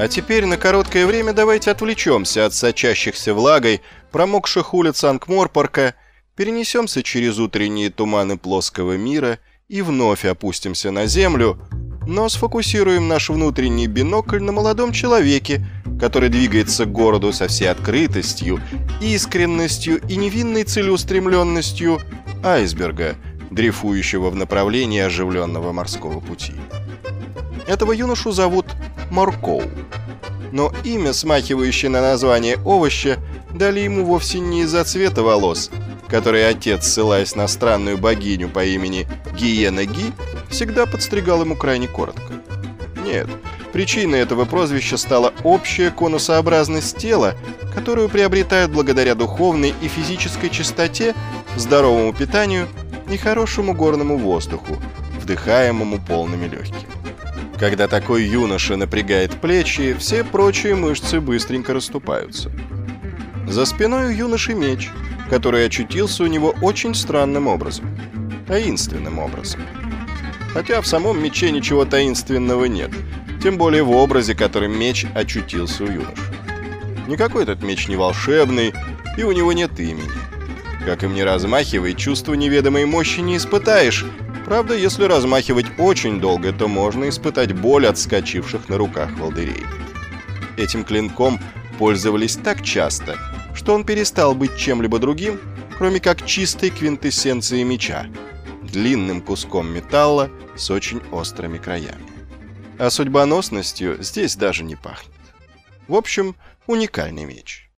А теперь на короткое время давайте отвлечемся от сочащихся влагой промокших улиц Анкморпорка, перенесемся через утренние туманы плоского мира и вновь опустимся на землю, но сфокусируем наш внутренний бинокль на молодом человеке, который двигается к городу со всей открытостью, искренностью и невинной целеустремленностью айсберга, дрейфующего в направлении оживленного морского пути. Этого юношу зовут Моркоу. Но имя, смахивающее на название овоща, дали ему вовсе не из-за цвета волос, который отец, ссылаясь на странную богиню по имени Гиена Ги, всегда подстригал ему крайне коротко. Нет, причиной этого прозвища стала общая конусообразность тела, которую приобретают благодаря духовной и физической чистоте, здоровому питанию и хорошему горному воздуху, вдыхаемому полными легкими. Когда такой юноша напрягает плечи, все прочие мышцы быстренько расступаются. За спиной у юноши меч, который очутился у него очень странным образом. Таинственным образом. Хотя в самом мече ничего таинственного нет, тем более в образе, которым меч очутился у юноши. Никакой этот меч не волшебный, и у него нет имени. Как им не размахивай, чувство неведомой мощи не испытаешь, Правда, если размахивать очень долго, то можно испытать боль от скачивших на руках волдырей. Этим клинком пользовались так часто, что он перестал быть чем-либо другим, кроме как чистой квинтэссенцией меча, длинным куском металла с очень острыми краями. А судьбоносностью здесь даже не пахнет. В общем, уникальный меч.